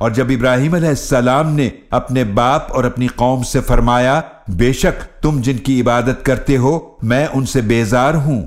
اور جب ابراہیم علیہ السلام نے اپنے باپ اور اپنی قوم سے فرمایا، بے شک تم جن کی عبادت کرتے ہو، میں ان سے بیزار ہوں۔